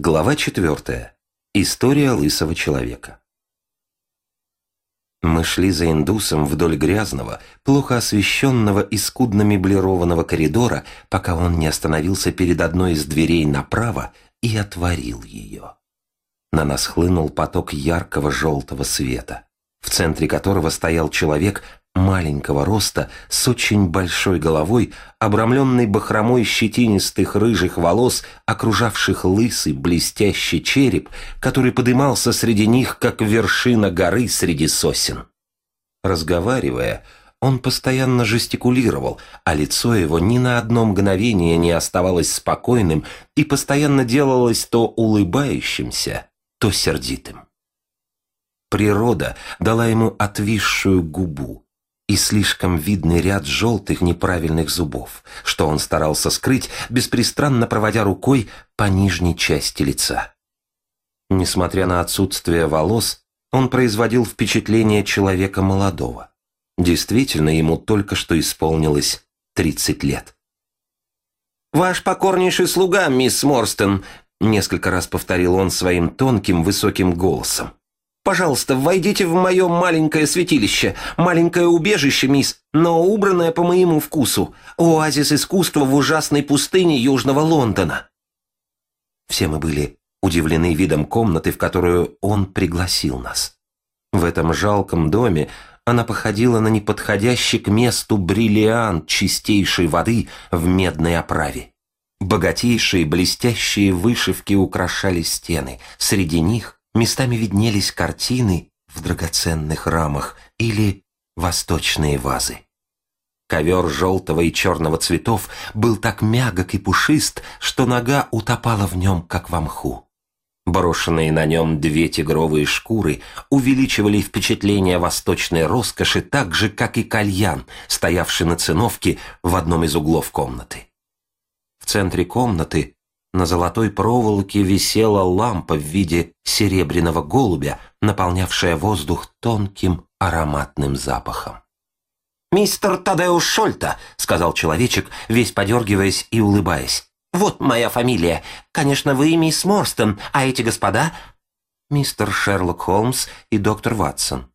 Глава 4. История лысого человека. Мы шли за индусом вдоль грязного, плохо освещенного и скудно меблированного коридора, пока он не остановился перед одной из дверей направо и отворил ее. На нас хлынул поток яркого желтого света, в центре которого стоял человек маленького роста, с очень большой головой, обрамленной бахромой щетинистых рыжих волос, окружавших лысый блестящий череп, который подымался среди них, как вершина горы среди сосен. Разговаривая, он постоянно жестикулировал, а лицо его ни на одно мгновение не оставалось спокойным и постоянно делалось то улыбающимся, то сердитым. Природа дала ему отвисшую губу, и слишком видный ряд желтых неправильных зубов, что он старался скрыть, беспристрастно проводя рукой по нижней части лица. Несмотря на отсутствие волос, он производил впечатление человека молодого. Действительно, ему только что исполнилось 30 лет. «Ваш покорнейший слуга, мисс Морстон», несколько раз повторил он своим тонким высоким голосом. Пожалуйста, войдите в мое маленькое святилище, маленькое убежище, мисс, но убранное по моему вкусу. Оазис искусства в ужасной пустыне Южного Лондона». Все мы были удивлены видом комнаты, в которую он пригласил нас. В этом жалком доме она походила на неподходящий к месту бриллиант чистейшей воды в медной оправе. Богатейшие блестящие вышивки украшали стены. Среди них Местами виднелись картины в драгоценных рамах или восточные вазы. Ковер желтого и черного цветов был так мягок и пушист, что нога утопала в нем, как в мху. Брошенные на нем две тигровые шкуры увеличивали впечатление восточной роскоши так же, как и кальян, стоявший на циновке в одном из углов комнаты. В центре комнаты на золотой проволоке висела лампа в виде серебряного голубя, наполнявшая воздух тонким ароматным запахом. «Мистер Тадеуш Шольта», — сказал человечек, весь подергиваясь и улыбаясь. «Вот моя фамилия. Конечно, вы мисс Морстон, а эти господа...» «Мистер Шерлок Холмс и доктор Ватсон».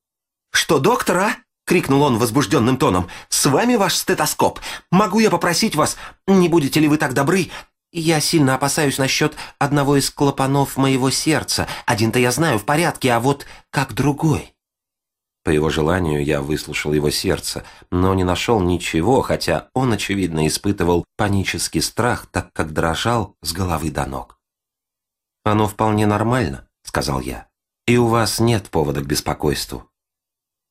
«Что, доктора?» — крикнул он возбужденным тоном. «С вами ваш стетоскоп. Могу я попросить вас, не будете ли вы так добры, я сильно опасаюсь насчет одного из клапанов моего сердца. Один-то я знаю в порядке, а вот как другой. По его желанию я выслушал его сердце, но не нашел ничего, хотя он, очевидно, испытывал панический страх, так как дрожал с головы до ног. «Оно вполне нормально», — сказал я, — «и у вас нет повода к беспокойству.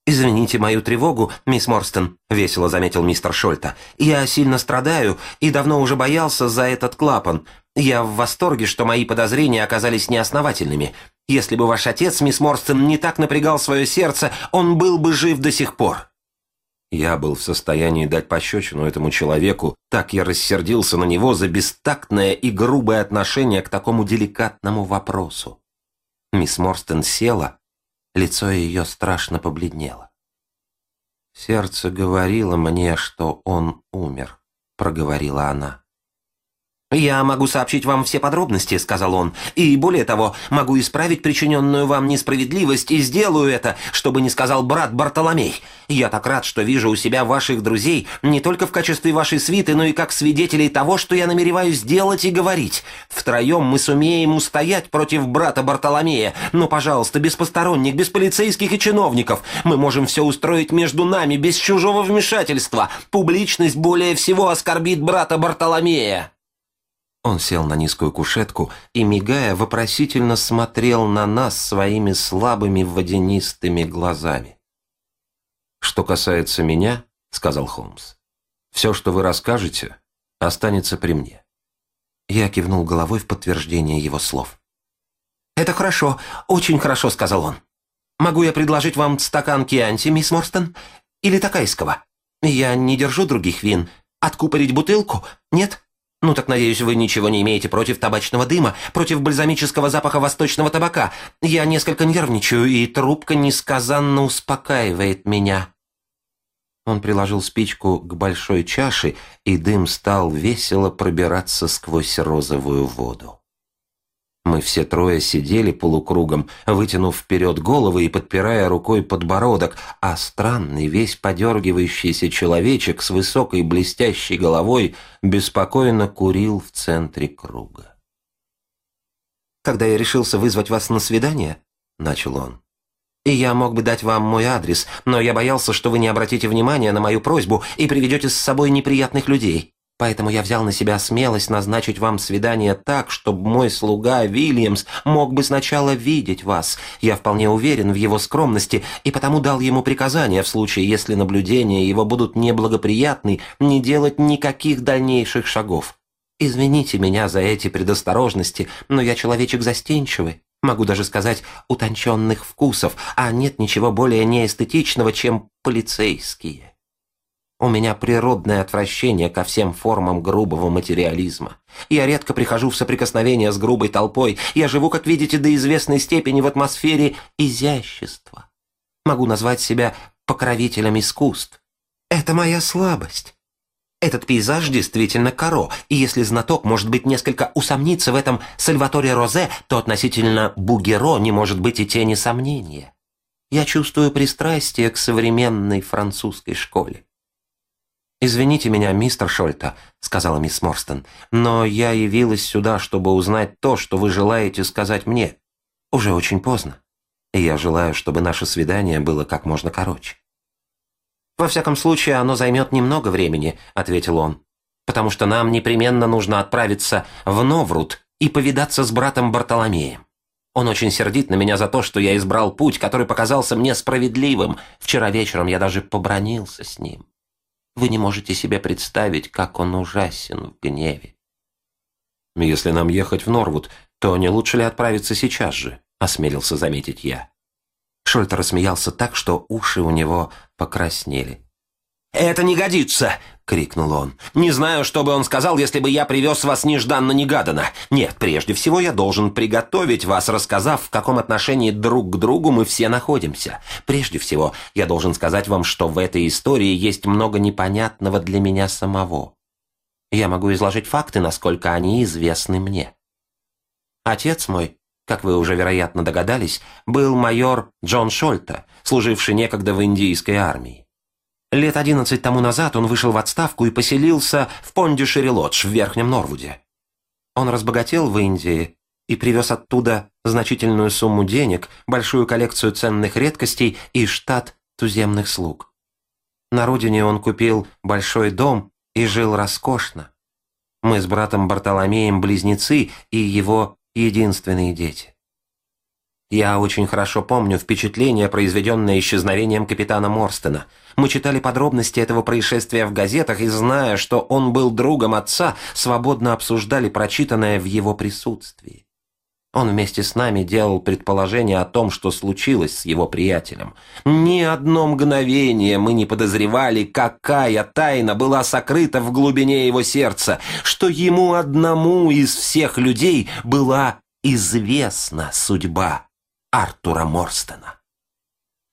«Извините мою тревогу, мисс Морстон», — весело заметил мистер Шольта. «Я сильно страдаю и давно уже боялся за этот клапан. Я в восторге, что мои подозрения оказались неосновательными. Если бы ваш отец, мисс Морстон, не так напрягал свое сердце, он был бы жив до сих пор». Я был в состоянии дать пощечину этому человеку, так я рассердился на него за бестактное и грубое отношение к такому деликатному вопросу. Мисс Морстон села, Лицо ее страшно побледнело. «Сердце говорило мне, что он умер», — проговорила она. «Я могу сообщить вам все подробности», — сказал он, «и более того, могу исправить причиненную вам несправедливость и сделаю это, чтобы не сказал брат Бартоломей. Я так рад, что вижу у себя ваших друзей не только в качестве вашей свиты, но и как свидетелей того, что я намереваюсь делать и говорить. Втроем мы сумеем устоять против брата Бартоломея, но, пожалуйста, без посторонних, без полицейских и чиновников. Мы можем все устроить между нами, без чужого вмешательства. Публичность более всего оскорбит брата Бартоломея». Он сел на низкую кушетку и, мигая, вопросительно смотрел на нас своими слабыми водянистыми глазами. «Что касается меня, — сказал Холмс, — все, что вы расскажете, останется при мне». Я кивнул головой в подтверждение его слов. «Это хорошо, очень хорошо», — сказал он. «Могу я предложить вам стакан кианти, мисс Морстон? Или такайского? Я не держу других вин. Откупорить бутылку? Нет? «Ну так, надеюсь, вы ничего не имеете против табачного дыма, против бальзамического запаха восточного табака. Я несколько нервничаю, и трубка несказанно успокаивает меня». Он приложил спичку к большой чаше, и дым стал весело пробираться сквозь розовую воду. Мы все трое сидели полукругом, вытянув вперед головы и подпирая рукой подбородок, а странный, весь подергивающийся человечек с высокой блестящей головой беспокойно курил в центре круга. «Когда я решился вызвать вас на свидание», — начал он, — «и я мог бы дать вам мой адрес, но я боялся, что вы не обратите внимания на мою просьбу и приведете с собой неприятных людей. Поэтому я взял на себя смелость назначить вам свидание так, чтобы мой слуга Вильямс мог бы сначала видеть вас. Я вполне уверен в его скромности и потому дал ему приказание в случае, если наблюдения его будут неблагоприятны, не делать никаких дальнейших шагов. Извините меня за эти предосторожности, но я человечек застенчивый. Могу даже сказать, утонченных вкусов, а нет ничего более неэстетичного, чем полицейские. У меня природное отвращение ко всем формам грубого материализма. Я редко прихожу в соприкосновение с грубой толпой. Я живу, как видите, до известной степени в атмосфере изящества. Могу назвать себя покровителем искусств. Это моя слабость. Этот пейзаж действительно коро, и если знаток, может быть, несколько усомниться в этом Сальваторе Розе, то относительно Бугеро не может быть и тени сомнения. Я чувствую пристрастие к современной французской школе. «Извините меня, мистер Шольта», — сказала мисс Морстон, «но я явилась сюда, чтобы узнать то, что вы желаете сказать мне. Уже очень поздно, и я желаю, чтобы наше свидание было как можно короче». «Во всяком случае, оно займет немного времени», — ответил он, «потому что нам непременно нужно отправиться в Новрут и повидаться с братом Бартоломеем. Он очень сердит на меня за то, что я избрал путь, который показался мне справедливым. Вчера вечером я даже побронился с ним. Вы не можете себе представить, как он ужасен в гневе. «Если нам ехать в Норвуд, то не лучше ли отправиться сейчас же?» – осмелился заметить я. Шольтер рассмеялся так, что уши у него покраснели. «Это не годится!» — крикнул он. «Не знаю, что бы он сказал, если бы я привез вас нежданно-негаданно. Нет, прежде всего я должен приготовить вас, рассказав, в каком отношении друг к другу мы все находимся. Прежде всего, я должен сказать вам, что в этой истории есть много непонятного для меня самого. Я могу изложить факты, насколько они известны мне. Отец мой, как вы уже, вероятно, догадались, был майор Джон Шольта, служивший некогда в индийской армии. Лет одиннадцать тому назад он вышел в отставку и поселился в Пондюшери-Лодж в Верхнем Норвуде. Он разбогател в Индии и привез оттуда значительную сумму денег, большую коллекцию ценных редкостей и штат туземных слуг. На родине он купил большой дом и жил роскошно. Мы с братом Бартоломеем близнецы и его единственные дети. Я очень хорошо помню впечатление, произведенное исчезновением капитана Морстена. Мы читали подробности этого происшествия в газетах и, зная, что он был другом отца, свободно обсуждали прочитанное в его присутствии. Он вместе с нами делал предположение о том, что случилось с его приятелем. Ни одно мгновение мы не подозревали, какая тайна была сокрыта в глубине его сердца, что ему одному из всех людей была известна судьба Артура Морстона.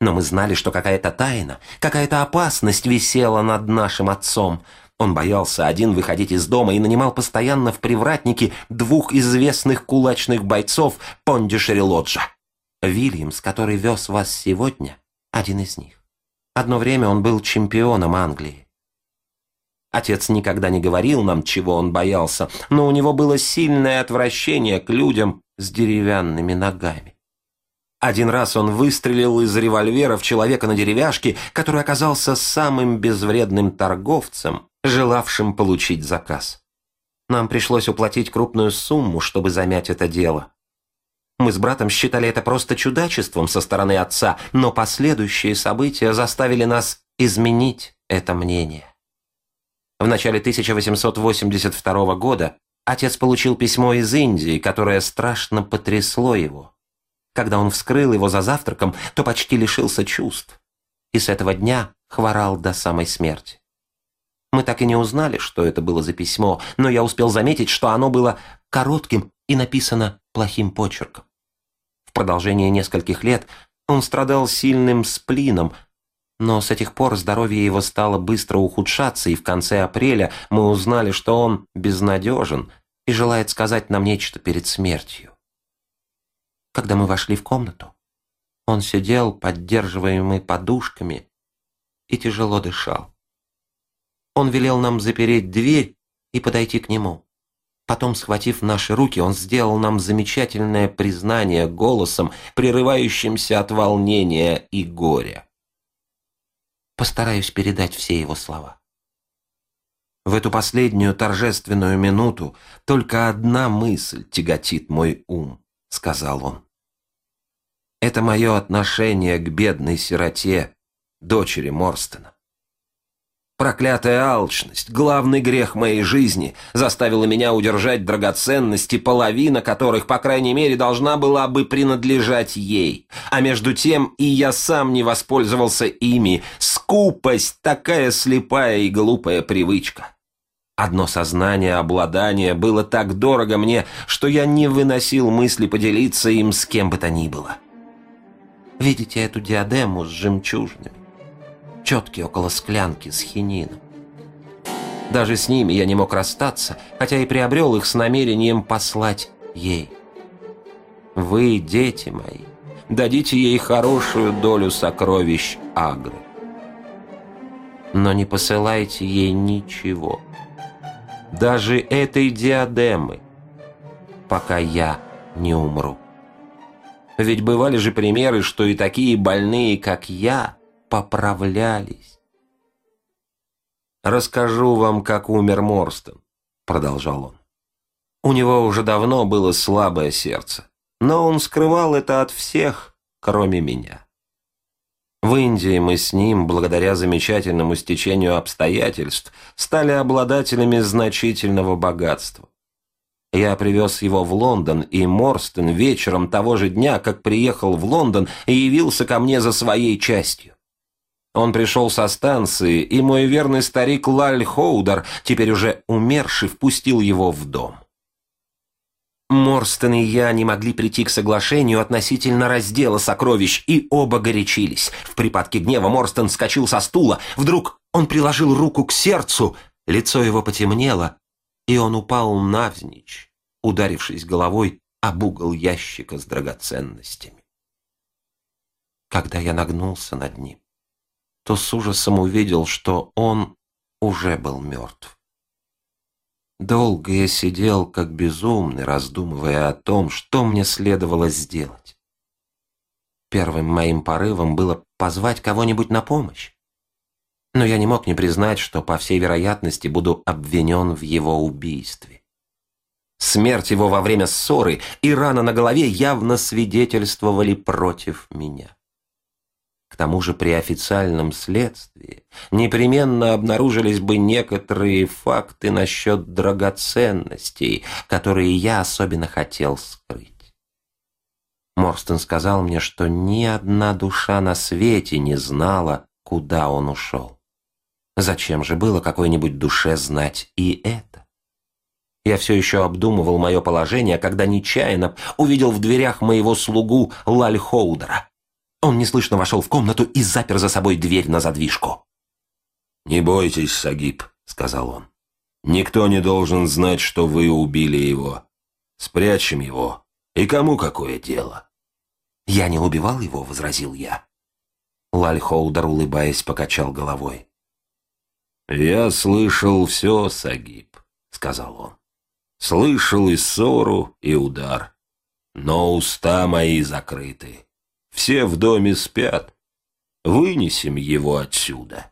Но мы знали, что какая-то тайна, какая-то опасность висела над нашим отцом. Он боялся один выходить из дома и нанимал постоянно в привратнике двух известных кулачных бойцов Пондишери Лоджа. Вильямс, который вез вас сегодня, один из них. Одно время он был чемпионом Англии. Отец никогда не говорил нам, чего он боялся, но у него было сильное отвращение к людям с деревянными ногами. Один раз он выстрелил из револьвера в человека на деревяшке, который оказался самым безвредным торговцем, желавшим получить заказ. Нам пришлось уплатить крупную сумму, чтобы замять это дело. Мы с братом считали это просто чудачеством со стороны отца, но последующие события заставили нас изменить это мнение. В начале 1882 года отец получил письмо из Индии, которое страшно потрясло его. Когда он вскрыл его за завтраком, то почти лишился чувств. И с этого дня хворал до самой смерти. Мы так и не узнали, что это было за письмо, но я успел заметить, что оно было коротким и написано плохим почерком. В продолжение нескольких лет он страдал сильным сплином, но с этих пор здоровье его стало быстро ухудшаться, и в конце апреля мы узнали, что он безнадежен и желает сказать нам нечто перед смертью. Когда мы вошли в комнату, он сидел, поддерживаемый подушками, и тяжело дышал. Он велел нам запереть дверь и подойти к нему. Потом, схватив наши руки, он сделал нам замечательное признание голосом, прерывающимся от волнения и горя. Постараюсь передать все его слова. В эту последнюю торжественную минуту только одна мысль тяготит мой ум, сказал он. Это мое отношение к бедной сироте, дочери Морстона. Проклятая алчность, главный грех моей жизни, заставила меня удержать драгоценности, половина которых, по крайней мере, должна была бы принадлежать ей. А между тем и я сам не воспользовался ими. Скупость, такая слепая и глупая привычка. Одно сознание обладания было так дорого мне, что я не выносил мысли поделиться им с кем бы то ни было. Видите эту диадему с жемчужными? четки около склянки с хинином. Даже с ними я не мог расстаться, хотя и приобрел их с намерением послать ей. Вы, дети мои, дадите ей хорошую долю сокровищ Агры. Но не посылайте ей ничего, даже этой диадемы, пока я не умру. Ведь бывали же примеры, что и такие больные, как я, поправлялись. «Расскажу вам, как умер Морстон», — продолжал он. У него уже давно было слабое сердце, но он скрывал это от всех, кроме меня. В Индии мы с ним, благодаря замечательному стечению обстоятельств, стали обладателями значительного богатства. Я привез его в Лондон, и Морстон вечером того же дня, как приехал в Лондон, явился ко мне за своей частью. Он пришел со станции, и мой верный старик Лаль Хоудар, теперь уже умерший, впустил его в дом. Морстон и я не могли прийти к соглашению относительно раздела сокровищ, и оба горячились. В припадке гнева Морстон скочил со стула. Вдруг он приложил руку к сердцу, лицо его потемнело, и он упал навзничь, ударившись головой об угол ящика с драгоценностями. Когда я нагнулся над ним, то с ужасом увидел, что он уже был мертв. Долго я сидел, как безумный, раздумывая о том, что мне следовало сделать. Первым моим порывом было позвать кого-нибудь на помощь. Но я не мог не признать, что, по всей вероятности, буду обвинен в его убийстве. Смерть его во время ссоры и рана на голове явно свидетельствовали против меня. К тому же при официальном следствии непременно обнаружились бы некоторые факты насчет драгоценностей, которые я особенно хотел скрыть. Морстон сказал мне, что ни одна душа на свете не знала, куда он ушел. Зачем же было какой-нибудь душе знать и это? Я все еще обдумывал мое положение, когда нечаянно увидел в дверях моего слугу Лаль Хоудера. Он неслышно вошел в комнату и запер за собой дверь на задвижку. «Не бойтесь, Сагиб», — сказал он. «Никто не должен знать, что вы убили его. Спрячем его. И кому какое дело?» «Я не убивал его», — возразил я. Лаль Хоудер, улыбаясь, покачал головой. «Я слышал все, Сагиб», — сказал он. «Слышал и ссору, и удар. Но уста мои закрыты. Все в доме спят. Вынесем его отсюда.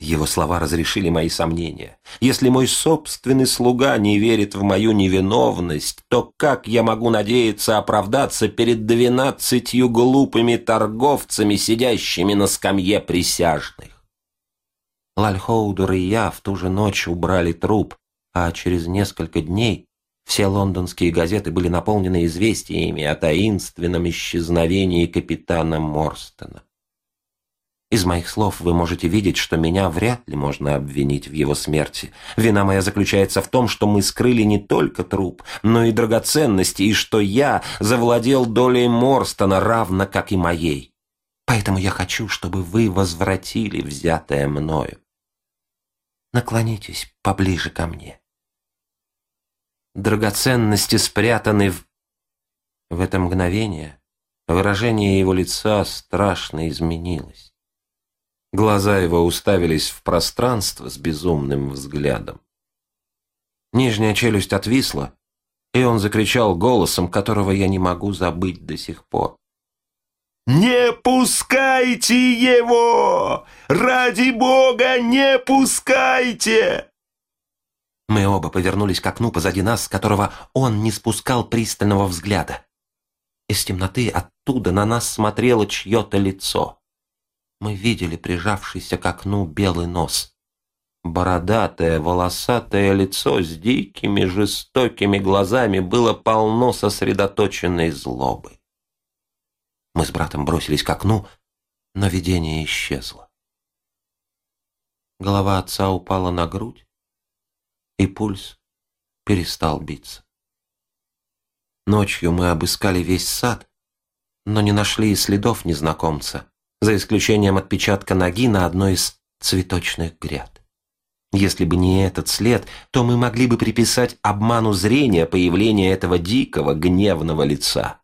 Его слова разрешили мои сомнения. Если мой собственный слуга не верит в мою невиновность, то как я могу надеяться оправдаться перед двенадцатью глупыми торговцами, сидящими на скамье присяжных? Лальхоудер и я в ту же ночь убрали труп, а через несколько дней все лондонские газеты были наполнены известиями о таинственном исчезновении капитана Морстона. Из моих слов вы можете видеть, что меня вряд ли можно обвинить в его смерти. Вина моя заключается в том, что мы скрыли не только труп, но и драгоценности, и что я завладел долей Морстона, равно как и моей. Поэтому я хочу, чтобы вы возвратили взятое мною. Наклонитесь поближе ко мне. Драгоценности спрятаны в... В это мгновение выражение его лица страшно изменилось. Глаза его уставились в пространство с безумным взглядом. Нижняя челюсть отвисла, и он закричал голосом, которого я не могу забыть до сих пор. «Не пускайте его! Ради бога, не пускайте!» Мы оба повернулись к окну позади нас, с которого он не спускал пристального взгляда. Из темноты оттуда на нас смотрело чье-то лицо. Мы видели прижавшийся к окну белый нос. Бородатое, волосатое лицо с дикими, жестокими глазами было полно сосредоточенной злобы. Мы с братом бросились к окну, но видение исчезло. Голова отца упала на грудь, и пульс перестал биться. Ночью мы обыскали весь сад, но не нашли и следов незнакомца, за исключением отпечатка ноги на одной из цветочных гряд. Если бы не этот след, то мы могли бы приписать обману зрения появление этого дикого, гневного лица.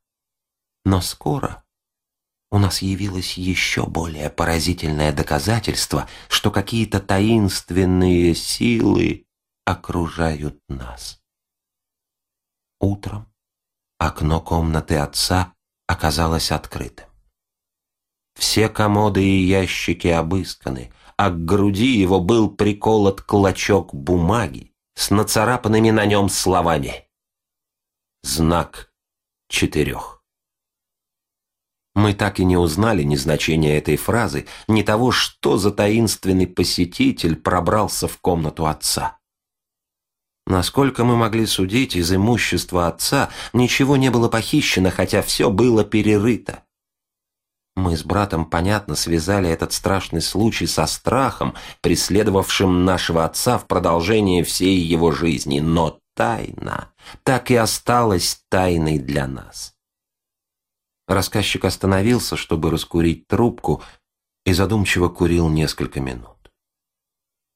Но скоро у нас явилось еще более поразительное доказательство, что какие-то таинственные силы окружают нас. Утром окно комнаты отца оказалось открытым. Все комоды и ящики обысканы, а к груди его был приколот клочок бумаги с нацарапанными на нем словами. Знак четырех. Мы так и не узнали ни значения этой фразы, ни того, что за таинственный посетитель пробрался в комнату отца. Насколько мы могли судить, из имущества отца ничего не было похищено, хотя все было перерыто. Мы с братом, понятно, связали этот страшный случай со страхом, преследовавшим нашего отца в продолжении всей его жизни, но тайна так и осталась тайной для нас. Рассказчик остановился, чтобы раскурить трубку, и задумчиво курил несколько минут.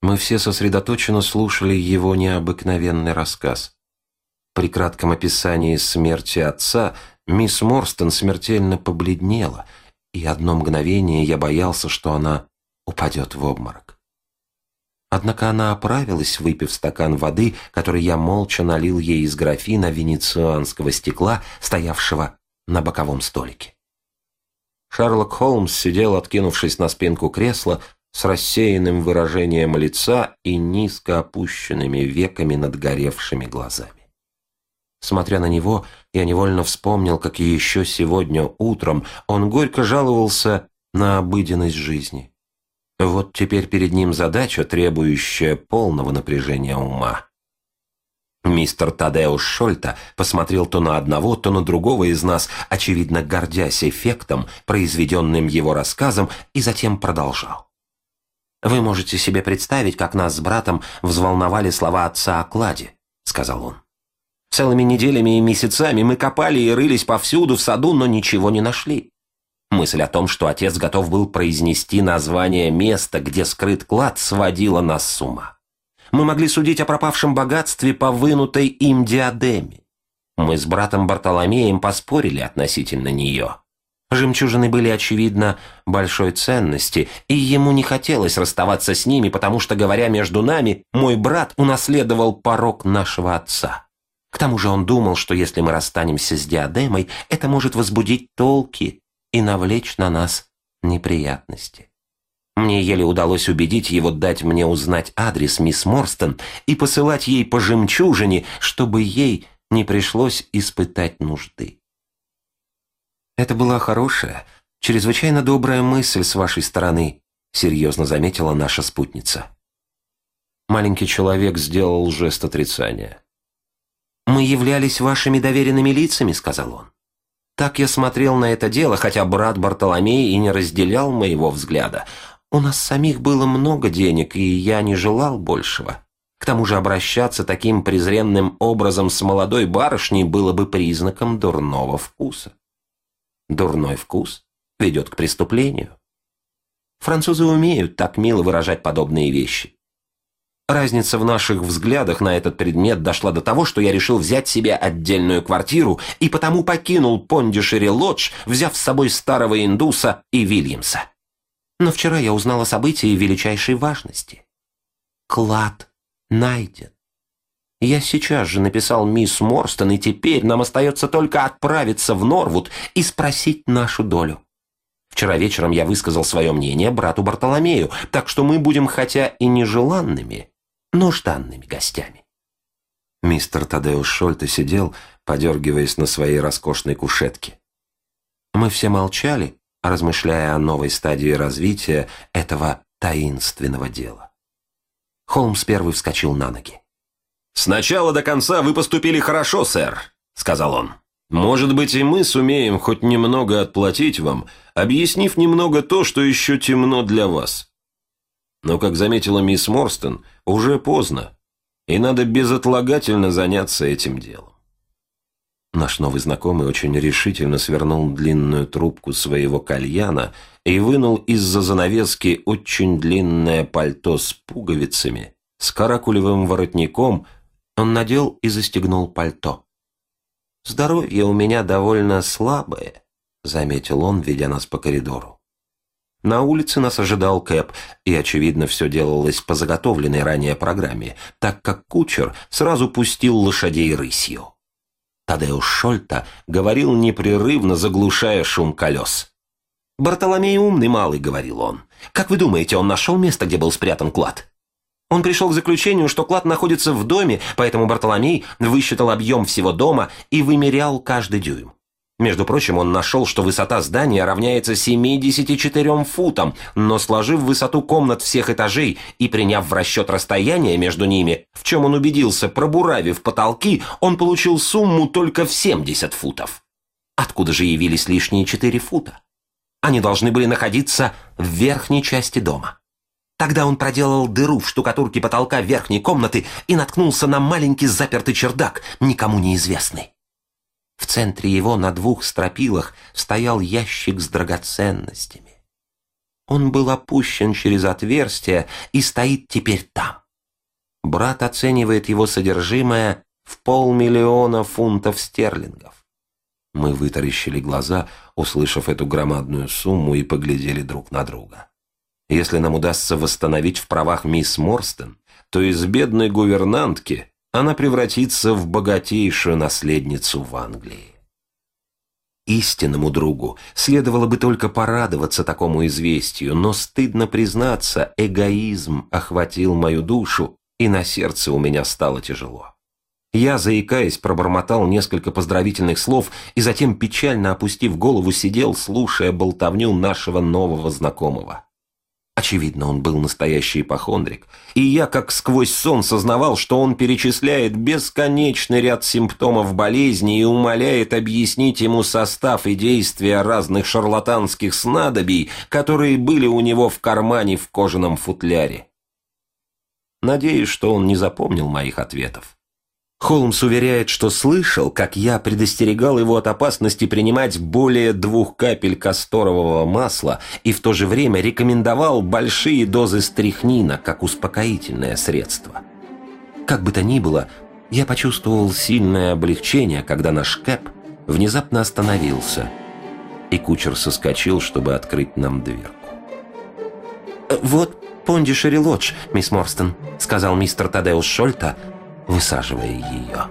Мы все сосредоточенно слушали его необыкновенный рассказ. При кратком описании смерти отца мисс Морстон смертельно побледнела, и одно мгновение я боялся, что она упадет в обморок. Однако она оправилась, выпив стакан воды, который я молча налил ей из графина венецианского стекла, стоявшего на боковом столике. Шерлок Холмс сидел, откинувшись на спинку кресла, с рассеянным выражением лица и низко опущенными веками над горевшими глазами. Смотря на него, я невольно вспомнил, как еще сегодня утром он горько жаловался на обыденность жизни. Вот теперь перед ним задача, требующая полного напряжения ума. Мистер Тадеуш Шольта посмотрел то на одного, то на другого из нас, очевидно гордясь эффектом, произведенным его рассказом, и затем продолжал. «Вы можете себе представить, как нас с братом взволновали слова отца о кладе», — сказал он. «Целыми неделями и месяцами мы копали и рылись повсюду в саду, но ничего не нашли. Мысль о том, что отец готов был произнести название места, где скрыт клад, сводила нас с ума. Мы могли судить о пропавшем богатстве по вынутой им диадеме. Мы с братом Бартоломеем поспорили относительно нее. Жемчужины были, очевидно, большой ценности, и ему не хотелось расставаться с ними, потому что, говоря между нами, мой брат унаследовал порог нашего отца. К тому же он думал, что если мы расстанемся с диадемой, это может возбудить толки и навлечь на нас неприятности. Мне еле удалось убедить его дать мне узнать адрес мисс Морстон и посылать ей по жемчужине, чтобы ей не пришлось испытать нужды. «Это была хорошая, чрезвычайно добрая мысль с вашей стороны», серьезно заметила наша спутница. Маленький человек сделал жест отрицания. «Мы являлись вашими доверенными лицами», — сказал он. Так я смотрел на это дело, хотя брат Бартоломей и не разделял моего взгляда. У нас самих было много денег, и я не желал большего. К тому же обращаться таким презренным образом с молодой барышней было бы признаком дурного вкуса. Дурной вкус ведет к преступлению. Французы умеют так мило выражать подобные вещи. Разница в наших взглядах на этот предмет дошла до того, что я решил взять себе отдельную квартиру и потому покинул Пондишери Лодж, взяв с собой старого индуса и Вильямса. Но вчера я узнала события величайшей важности. Клад найден. Я сейчас же написал мисс Морстон, и теперь нам остается только отправиться в Норвуд и спросить нашу долю. Вчера вечером я высказал свое мнение брату Бартоломею, так что мы будем хотя и нежеланными, но жданными гостями. Мистер Тадеуш Шольте сидел, подергиваясь на своей роскошной кушетке. Мы все молчали, размышляя о новой стадии развития этого таинственного дела. Холмс первый вскочил на ноги. «С начала до конца вы поступили хорошо, сэр», — сказал он. «Может быть, и мы сумеем хоть немного отплатить вам, объяснив немного то, что еще темно для вас. Но, как заметила мисс Морстон, уже поздно, и надо безотлагательно заняться этим делом». Наш новый знакомый очень решительно свернул длинную трубку своего кальяна и вынул из-за занавески очень длинное пальто с пуговицами, с каракулевым воротником — он надел и застегнул пальто. «Здоровье у меня довольно слабое», — заметил он, ведя нас по коридору. На улице нас ожидал Кэп, и, очевидно, все делалось по заготовленной ранее программе, так как кучер сразу пустил лошадей рысью. Тадеуш Шольта говорил непрерывно, заглушая шум колес. «Бартоломей умный малый», — говорил он. «Как вы думаете, он нашел место, где был спрятан клад?» Он пришел к заключению, что клад находится в доме, поэтому Бартоломей высчитал объем всего дома и вымерял каждый дюйм. Между прочим, он нашел, что высота здания равняется 74 футам, но сложив высоту комнат всех этажей и приняв в расчет расстояние между ними, в чем он убедился, пробуравив потолки, он получил сумму только в 70 футов. Откуда же явились лишние 4 фута? Они должны были находиться в верхней части дома. Тогда он проделал дыру в штукатурке потолка верхней комнаты и наткнулся на маленький запертый чердак, никому неизвестный. В центре его на двух стропилах стоял ящик с драгоценностями. Он был опущен через отверстие и стоит теперь там. Брат оценивает его содержимое в полмиллиона фунтов стерлингов. Мы вытаращили глаза, услышав эту громадную сумму, и поглядели друг на друга. Если нам удастся восстановить в правах мисс Морстон, то из бедной гувернантки она превратится в богатейшую наследницу в Англии. Истинному другу следовало бы только порадоваться такому известию, но стыдно признаться, эгоизм охватил мою душу, и на сердце у меня стало тяжело. Я, заикаясь, пробормотал несколько поздравительных слов и затем, печально опустив голову, сидел, слушая болтовню нашего нового знакомого. Очевидно, он был настоящий ипохондрик, и я как сквозь сон сознавал, что он перечисляет бесконечный ряд симптомов болезни и умоляет объяснить ему состав и действия разных шарлатанских снадобий, которые были у него в кармане в кожаном футляре. Надеюсь, что он не запомнил моих ответов. Холмс уверяет, что слышал, как я предостерегал его от опасности принимать более двух капель касторового масла и в то же время рекомендовал большие дозы стрихнина как успокоительное средство. Как бы то ни было, я почувствовал сильное облегчение, когда наш кэп внезапно остановился, и кучер соскочил, чтобы открыть нам дверку. «Вот Понди Лодж, мисс Морстон», — сказал мистер Тадеус Шольта, высаживая ее.